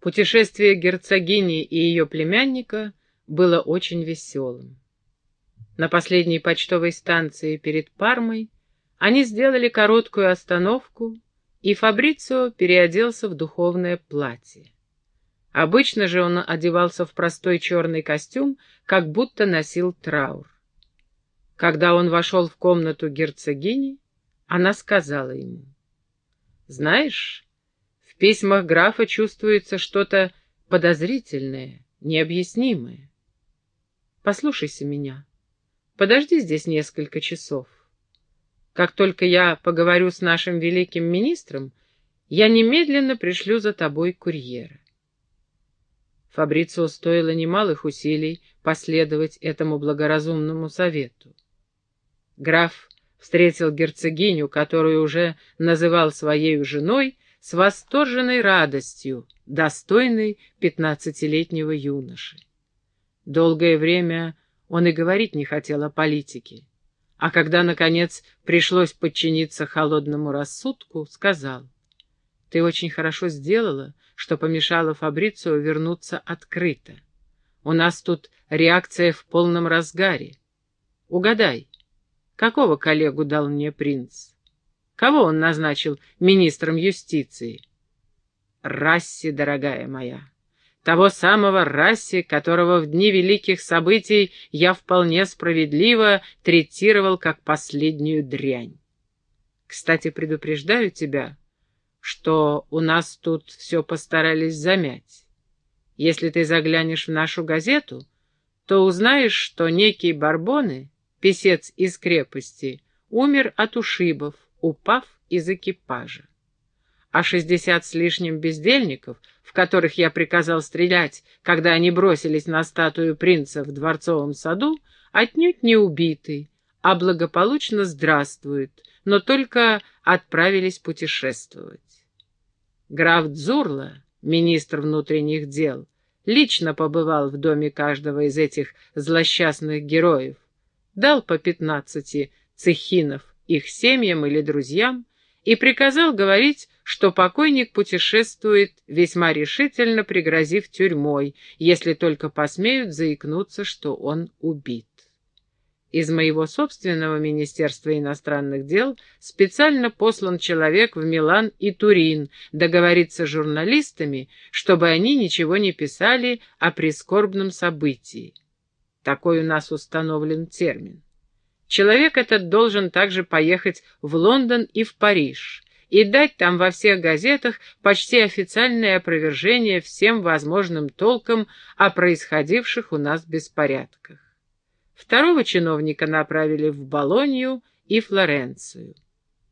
Путешествие герцогини и ее племянника было очень веселым. На последней почтовой станции перед Пармой они сделали короткую остановку, и Фабрицио переоделся в духовное платье. Обычно же он одевался в простой черный костюм, как будто носил траур. Когда он вошел в комнату герцогини, она сказала ему, «Знаешь, письмах графа чувствуется что-то подозрительное, необъяснимое. Послушайся меня, подожди здесь несколько часов. Как только я поговорю с нашим великим министром, я немедленно пришлю за тобой курьера. Фабрицио стоило немалых усилий последовать этому благоразумному совету. Граф встретил герцогиню, которую уже называл своей женой, с восторженной радостью, достойной пятнадцатилетнего юноши. Долгое время он и говорить не хотел о политике, а когда, наконец, пришлось подчиниться холодному рассудку, сказал, «Ты очень хорошо сделала, что помешало Фабрицио вернуться открыто. У нас тут реакция в полном разгаре. Угадай, какого коллегу дал мне принц? Кого он назначил министром юстиции? Расси, дорогая моя. Того самого Расси, которого в дни великих событий я вполне справедливо третировал как последнюю дрянь. Кстати, предупреждаю тебя, что у нас тут все постарались замять. Если ты заглянешь в нашу газету, то узнаешь, что некий Барбоны, писец из крепости, умер от ушибов, упав из экипажа. А шестьдесят с лишним бездельников, в которых я приказал стрелять, когда они бросились на статую принца в дворцовом саду, отнюдь не убиты, а благополучно здравствуют, но только отправились путешествовать. Граф Дзурла, министр внутренних дел, лично побывал в доме каждого из этих злосчастных героев, дал по пятнадцати цехинов их семьям или друзьям и приказал говорить, что покойник путешествует весьма решительно, пригрозив тюрьмой, если только посмеют заикнуться, что он убит. Из моего собственного Министерства иностранных дел специально послан человек в Милан и Турин договориться с журналистами, чтобы они ничего не писали о прискорбном событии. Такой у нас установлен термин. Человек этот должен также поехать в Лондон и в Париж и дать там во всех газетах почти официальное опровержение всем возможным толкам о происходивших у нас беспорядках. Второго чиновника направили в Болонью и Флоренцию.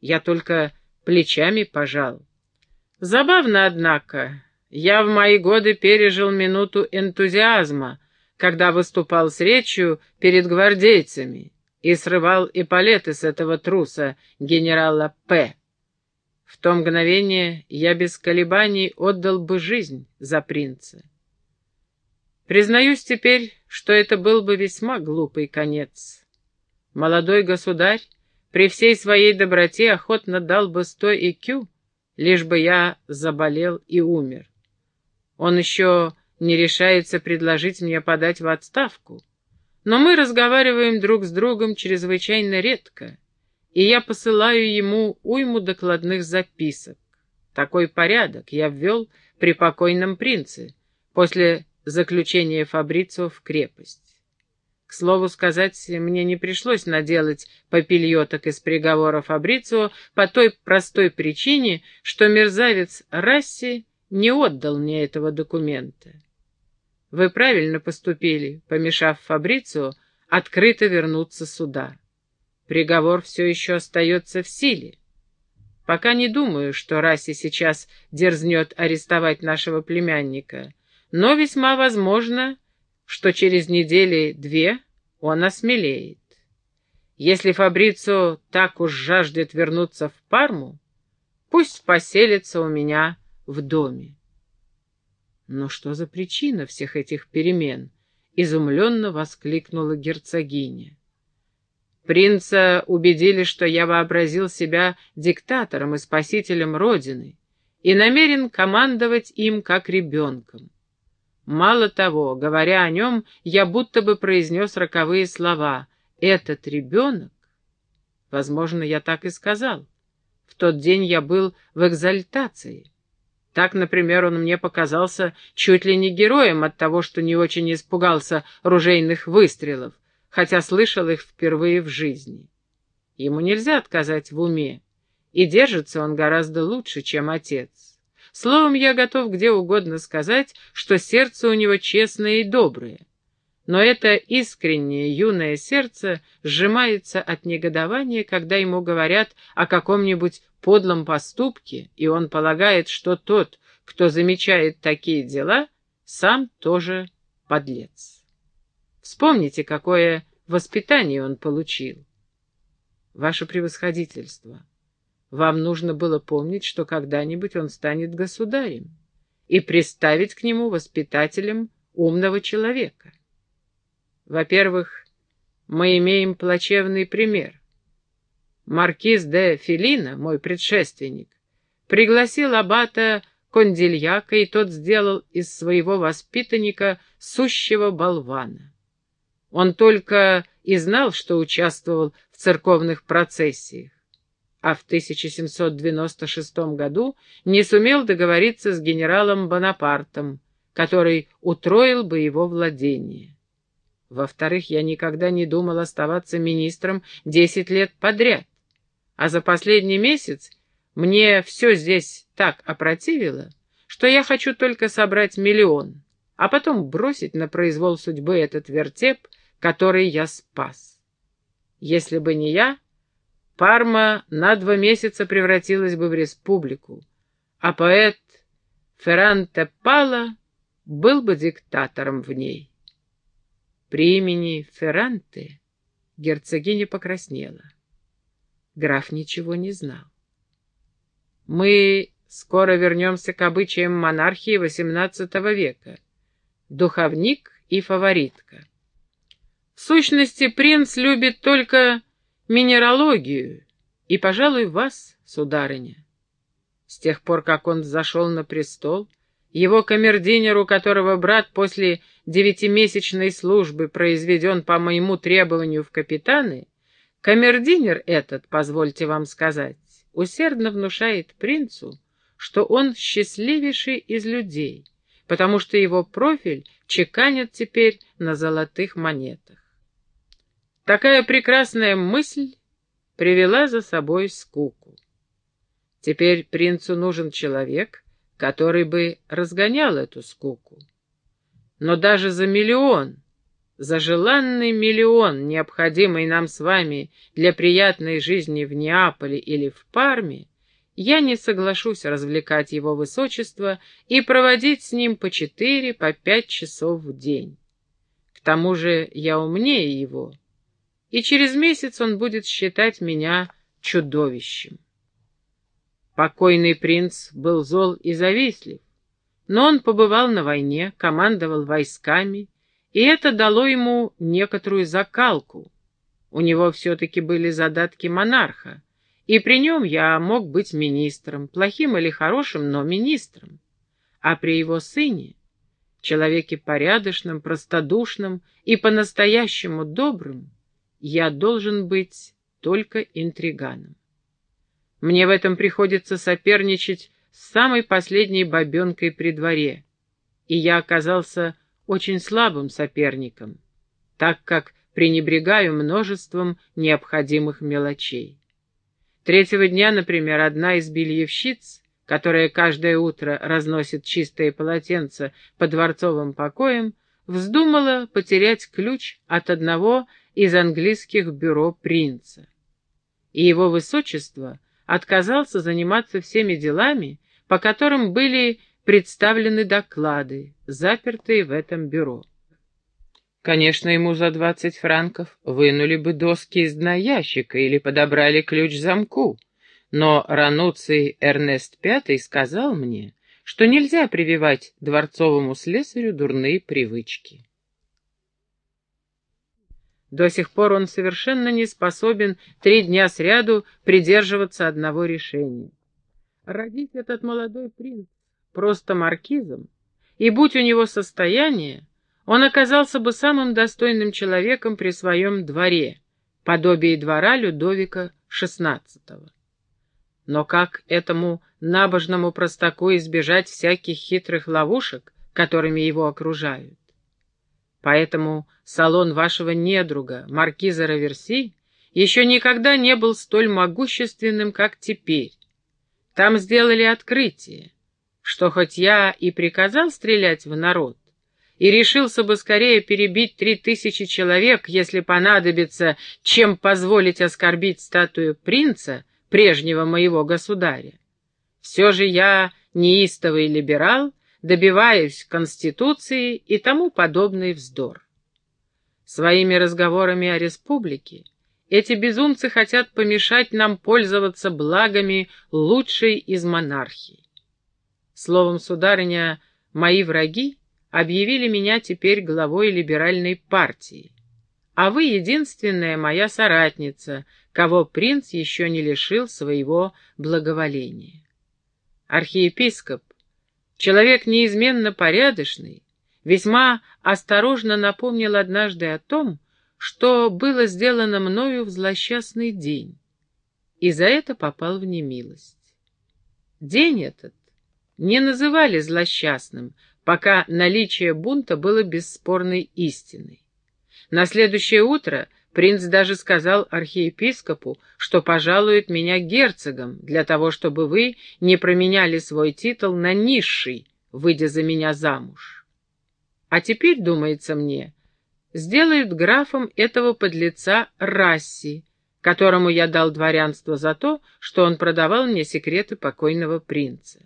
Я только плечами пожал. Забавно, однако, я в мои годы пережил минуту энтузиазма, когда выступал с речью перед гвардейцами и срывал эполеты с этого труса, генерала П. В то мгновение я без колебаний отдал бы жизнь за принца. Признаюсь теперь, что это был бы весьма глупый конец. Молодой государь при всей своей доброте охотно дал бы сто икю, лишь бы я заболел и умер. Он еще не решается предложить мне подать в отставку. Но мы разговариваем друг с другом чрезвычайно редко, и я посылаю ему уйму докладных записок. Такой порядок я ввел при покойном принце, после заключение Фабрицио в крепость. К слову сказать, мне не пришлось наделать попельоток из приговора Фабрицио по той простой причине, что мерзавец Расси не отдал мне этого документа. Вы правильно поступили, помешав Фабрицио открыто вернуться сюда. Приговор все еще остается в силе. Пока не думаю, что Расси сейчас дерзнет арестовать нашего племянника — но весьма возможно, что через недели-две он осмелеет. Если Фабрицо так уж жаждет вернуться в Парму, пусть поселится у меня в доме. Но что за причина всех этих перемен? Изумленно воскликнула герцогиня. Принца убедили, что я вообразил себя диктатором и спасителем Родины, и намерен командовать им как ребенком. Мало того, говоря о нем, я будто бы произнес роковые слова «этот ребенок». Возможно, я так и сказал. В тот день я был в экзальтации. Так, например, он мне показался чуть ли не героем от того, что не очень испугался ружейных выстрелов, хотя слышал их впервые в жизни. Ему нельзя отказать в уме, и держится он гораздо лучше, чем отец. Словом, я готов где угодно сказать, что сердце у него честное и доброе. Но это искреннее юное сердце сжимается от негодования, когда ему говорят о каком-нибудь подлом поступке, и он полагает, что тот, кто замечает такие дела, сам тоже подлец. Вспомните, какое воспитание он получил. Ваше превосходительство, вам нужно было помнить, что когда-нибудь он станет государем, и приставить к нему воспитателем умного человека. Во-первых, мы имеем плачевный пример. Маркиз де Филина, мой предшественник, пригласил аббата Кондильяка, и тот сделал из своего воспитанника сущего болвана. Он только и знал, что участвовал в церковных процессиях, а в 1796 году не сумел договориться с генералом Бонапартом, который утроил бы его владение. Во-вторых, я никогда не думал оставаться министром десять лет подряд, а за последний месяц мне все здесь так опротивило, что я хочу только собрать миллион, а потом бросить на произвол судьбы этот вертеп, который я спас. Если бы не я, Парма на два месяца превратилась бы в республику, а поэт Ферранте Пала был бы диктатором в ней. При имени Ферранте герцогиня покраснела. Граф ничего не знал. Мы скоро вернемся к обычаям монархии XVIII века. Духовник и фаворитка. В сущности, принц любит только минералогию и, пожалуй, вас, сударыня. С тех пор, как он зашел на престол, его камердинеру, которого брат после девятимесячной службы произведен по моему требованию в капитаны, камердинер этот, позвольте вам сказать, усердно внушает принцу, что он счастливейший из людей, потому что его профиль чеканят теперь на золотых монетах. Такая прекрасная мысль привела за собой скуку. Теперь принцу нужен человек, который бы разгонял эту скуку. Но даже за миллион, за желанный миллион, необходимый нам с вами для приятной жизни в Неаполе или в Парме, я не соглашусь развлекать его высочество и проводить с ним по четыре, по пять часов в день. К тому же я умнее его, и через месяц он будет считать меня чудовищем. Покойный принц был зол и завистлив, но он побывал на войне, командовал войсками, и это дало ему некоторую закалку. У него все-таки были задатки монарха, и при нем я мог быть министром, плохим или хорошим, но министром. А при его сыне, человеке порядочном, простодушном и по-настоящему добрым, я должен быть только интриганом. Мне в этом приходится соперничать с самой последней бабенкой при дворе, и я оказался очень слабым соперником, так как пренебрегаю множеством необходимых мелочей. Третьего дня, например, одна из бельевщиц, которая каждое утро разносит чистые полотенца по дворцовым покоям, вздумала потерять ключ от одного из английских бюро принца. И его высочество отказался заниматься всеми делами, по которым были представлены доклады, запертые в этом бюро. Конечно, ему за двадцать франков вынули бы доски из дна ящика или подобрали ключ замку, но Рануций Эрнест Пятый сказал мне, что нельзя прививать дворцовому слесарю дурные привычки. До сих пор он совершенно не способен три дня сряду придерживаться одного решения. родить этот молодой принц просто маркизом, и будь у него состояние, он оказался бы самым достойным человеком при своем дворе, подобие двора Людовика XVI. Но как этому набожному простаку избежать всяких хитрых ловушек, которыми его окружают? Поэтому салон вашего недруга, маркиза Раверси, еще никогда не был столь могущественным, как теперь. Там сделали открытие, что хоть я и приказал стрелять в народ, и решился бы скорее перебить три тысячи человек, если понадобится, чем позволить оскорбить статую принца, прежнего моего государя. Все же я неистовый либерал, добиваюсь Конституции и тому подобный вздор. Своими разговорами о республике эти безумцы хотят помешать нам пользоваться благами лучшей из монархий. Словом, сударыня, мои враги объявили меня теперь главой либеральной партии, а вы единственная моя соратница, кого принц еще не лишил своего благоволения. Архиепископ, человек неизменно порядочный, весьма осторожно напомнил однажды о том, что было сделано мною в злосчастный день, и за это попал в немилость. День этот не называли злосчастным, пока наличие бунта было бесспорной истиной. На следующее утро принц даже сказал архиепископу, что пожалует меня герцогом для того, чтобы вы не променяли свой титул на низший, выйдя за меня замуж. А теперь, думается мне, сделают графом этого подлеца Расси, которому я дал дворянство за то, что он продавал мне секреты покойного принца.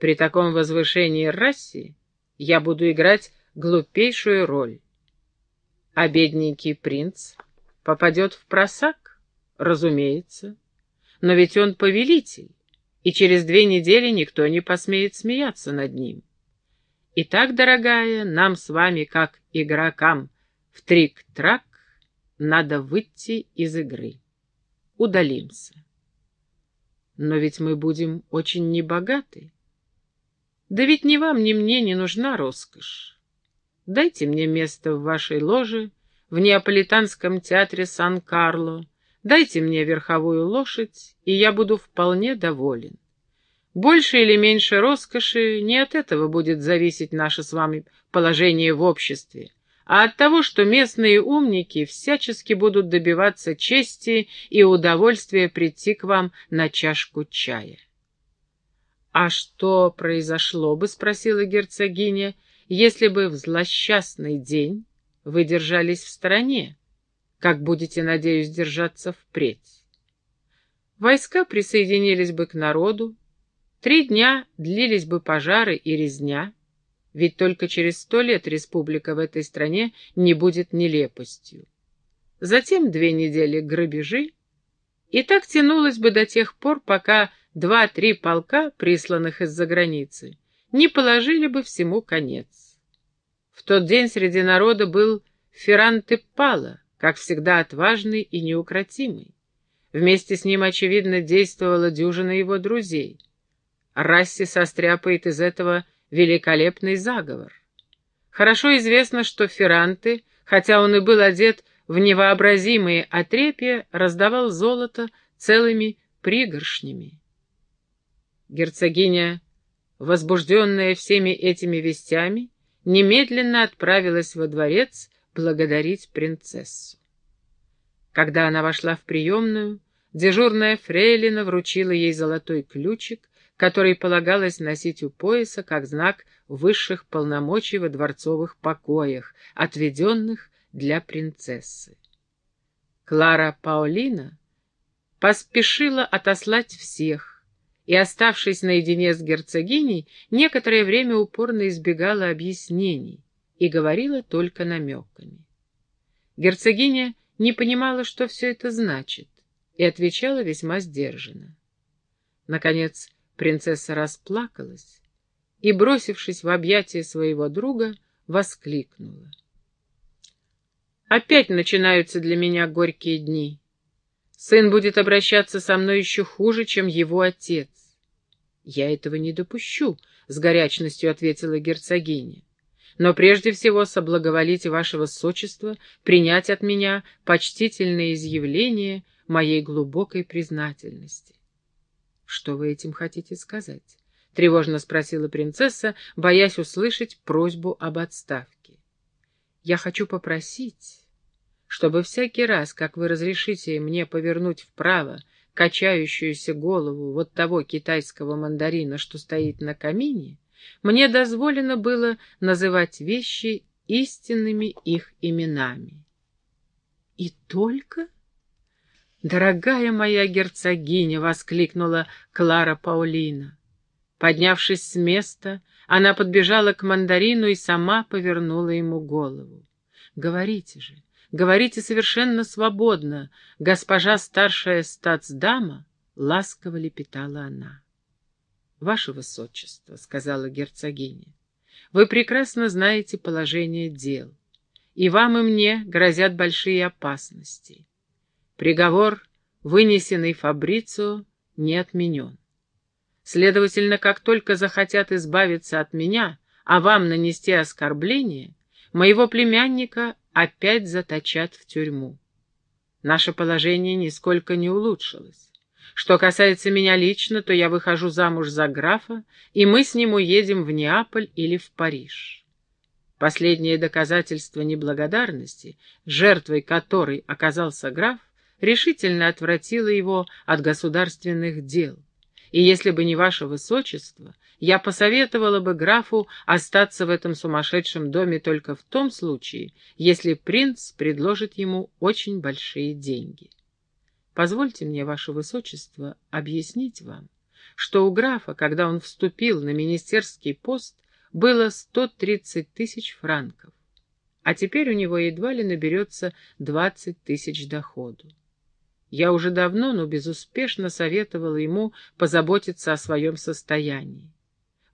При таком возвышении Расси я буду играть глупейшую роль. А бедненький принц попадет в просак? Разумеется. Но ведь он повелитель, и через две недели никто не посмеет смеяться над ним. Итак, дорогая, нам с вами, как игрокам в трик-трак, надо выйти из игры. Удалимся. Но ведь мы будем очень небогаты. Да ведь ни вам, ни мне не нужна роскошь. Дайте мне место в вашей ложе в Неаполитанском театре Сан-Карло, дайте мне верховую лошадь, и я буду вполне доволен. Больше или меньше роскоши не от этого будет зависеть наше с вами положение в обществе, а от того, что местные умники всячески будут добиваться чести и удовольствия прийти к вам на чашку чая. «А что произошло бы, — спросила герцогиня, — если бы в злосчастный день вы держались в стороне, как будете, надеюсь, держаться впредь? Войска присоединились бы к народу, Три дня длились бы пожары и резня, ведь только через сто лет республика в этой стране не будет нелепостью. Затем две недели грабежи, и так тянулось бы до тех пор, пока два-три полка, присланных из-за границы, не положили бы всему конец. В тот день среди народа был Ферранте Пала, как всегда отважный и неукротимый. Вместе с ним, очевидно, действовала дюжина его друзей — Расси состряпает из этого великолепный заговор. Хорошо известно, что Ферранты, хотя он и был одет в невообразимые отрепья, раздавал золото целыми пригоршнями. Герцогиня, возбужденная всеми этими вестями, немедленно отправилась во дворец благодарить принцессу. Когда она вошла в приемную, дежурная фрейлина вручила ей золотой ключик, который полагалось носить у пояса как знак высших полномочий во дворцовых покоях, отведенных для принцессы. Клара Паолина поспешила отослать всех, и, оставшись наедине с герцогиней, некоторое время упорно избегала объяснений и говорила только намеками. Герцогиня не понимала, что все это значит, и отвечала весьма сдержанно. Наконец, Принцесса расплакалась и, бросившись в объятия своего друга, воскликнула. «Опять начинаются для меня горькие дни. Сын будет обращаться со мной еще хуже, чем его отец. Я этого не допущу, — с горячностью ответила герцогиня. Но прежде всего соблаговолите вашего сочества принять от меня почтительное изъявление моей глубокой признательности. Что вы этим хотите сказать? — тревожно спросила принцесса, боясь услышать просьбу об отставке. «Я хочу попросить, чтобы всякий раз, как вы разрешите мне повернуть вправо качающуюся голову вот того китайского мандарина, что стоит на камине, мне дозволено было называть вещи истинными их именами. «И только?» «Дорогая моя герцогиня!» — воскликнула Клара Паулина. Поднявшись с места, она подбежала к мандарину и сама повернула ему голову. «Говорите же, говорите совершенно свободно, госпожа старшая статсдама!» — ласково лепетала она. «Ваше высочество», — сказала герцогиня, — «вы прекрасно знаете положение дел, и вам и мне грозят большие опасности. Приговор, вынесенный Фабрицио, не отменен. Следовательно, как только захотят избавиться от меня, а вам нанести оскорбление, моего племянника опять заточат в тюрьму. Наше положение нисколько не улучшилось. Что касается меня лично, то я выхожу замуж за графа, и мы с ним уедем в Неаполь или в Париж. Последнее доказательство неблагодарности, жертвой которой оказался граф, решительно отвратило его от государственных дел и если бы не ваше высочество, я посоветовала бы графу остаться в этом сумасшедшем доме только в том случае, если принц предложит ему очень большие деньги. Позвольте мне, ваше высочество, объяснить вам, что у графа, когда он вступил на министерский пост, было 130 тысяч франков, а теперь у него едва ли наберется 20 тысяч доходу. Я уже давно, но безуспешно советовала ему позаботиться о своем состоянии.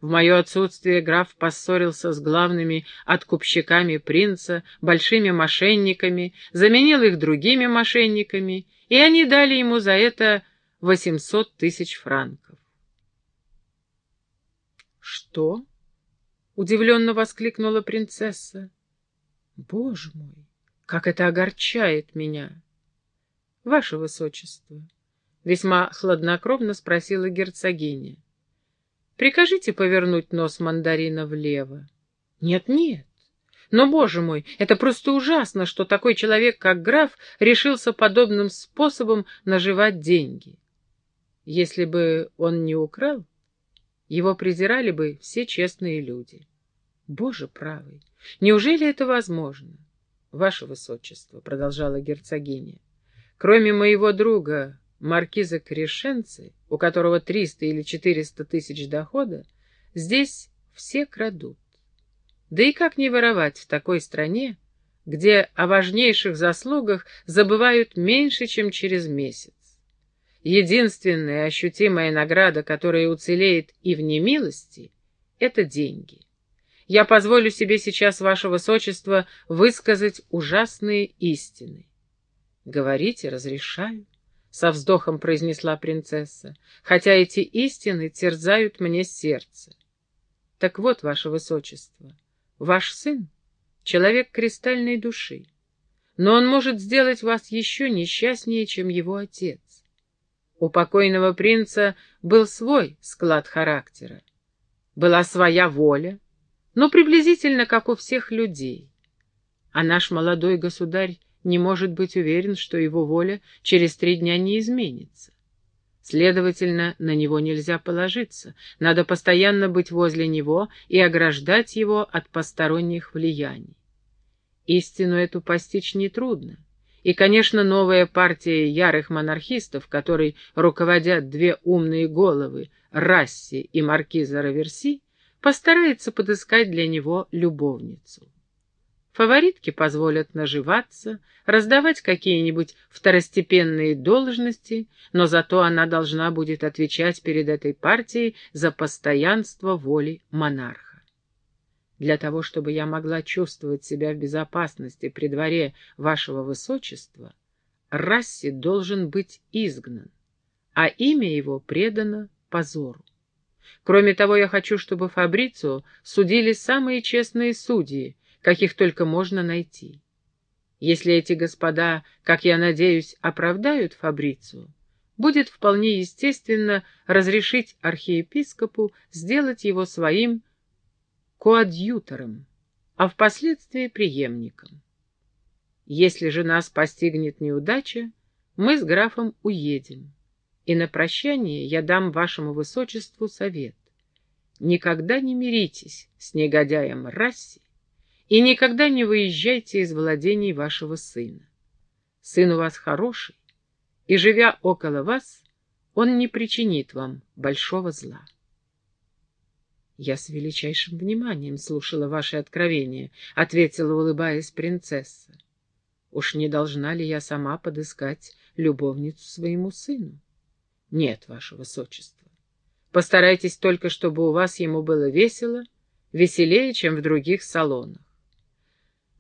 В мое отсутствие граф поссорился с главными откупщиками принца, большими мошенниками, заменил их другими мошенниками, и они дали ему за это восемьсот тысяч франков. «Что?» — удивленно воскликнула принцесса. «Боже мой, как это огорчает меня!» «Ваше высочество», — весьма хладнокровно спросила герцогиня, — «прикажите повернуть нос мандарина влево». «Нет-нет, но, боже мой, это просто ужасно, что такой человек, как граф, решился подобным способом наживать деньги. Если бы он не украл, его презирали бы все честные люди. Боже правый, неужели это возможно? Ваше Высочество, — продолжала герцогиня, Кроме моего друга, маркиза Крешенцы, у которого 300 или 400 тысяч дохода, здесь все крадут. Да и как не воровать в такой стране, где о важнейших заслугах забывают меньше, чем через месяц? Единственная ощутимая награда, которая уцелеет и в немилости, — это деньги. Я позволю себе сейчас, ваше высочество, высказать ужасные истины. «Говорите, разрешаю», — со вздохом произнесла принцесса, «хотя эти истины терзают мне сердце». «Так вот, ваше высочество, ваш сын — человек кристальной души, но он может сделать вас еще несчастнее, чем его отец. У покойного принца был свой склад характера, была своя воля, но приблизительно как у всех людей. А наш молодой государь не может быть уверен, что его воля через три дня не изменится. Следовательно, на него нельзя положиться, надо постоянно быть возле него и ограждать его от посторонних влияний. Истину эту постичь нетрудно. И, конечно, новая партия ярых монархистов, которой руководят две умные головы, Расси и Маркиза Раверси, постарается подыскать для него любовницу. Фаворитки позволят наживаться, раздавать какие-нибудь второстепенные должности, но зато она должна будет отвечать перед этой партией за постоянство воли монарха. Для того, чтобы я могла чувствовать себя в безопасности при дворе вашего высочества, Расси должен быть изгнан, а имя его предано позору. Кроме того, я хочу, чтобы Фабрицу судили самые честные судьи, каких только можно найти. Если эти господа, как я надеюсь, оправдают Фабрицу, будет вполне естественно разрешить архиепископу сделать его своим коадьютором, а впоследствии преемником. Если же нас постигнет неудача, мы с графом уедем, и на прощание я дам вашему высочеству совет. Никогда не миритесь с негодяем Расси и никогда не выезжайте из владений вашего сына. Сын у вас хороший, и, живя около вас, он не причинит вам большого зла. «Я с величайшим вниманием слушала ваши откровения», — ответила, улыбаясь принцесса. «Уж не должна ли я сама подыскать любовницу своему сыну?» «Нет, ваше высочество. Постарайтесь только, чтобы у вас ему было весело, веселее, чем в других салонах.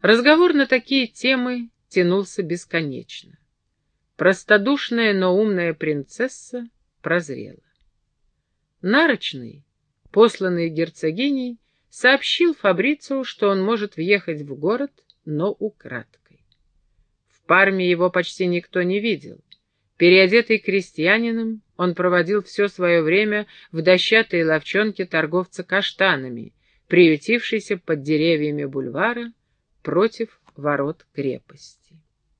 Разговор на такие темы тянулся бесконечно. Простодушная, но умная принцесса прозрела. Нарочный, посланный герцогиней, сообщил Фабрицио, что он может въехать в город, но украдкой. В Парме его почти никто не видел. Переодетый крестьянином, он проводил все свое время в дощатой ловчонке торговца каштанами, приютившейся под деревьями бульвара, против ворот крепости.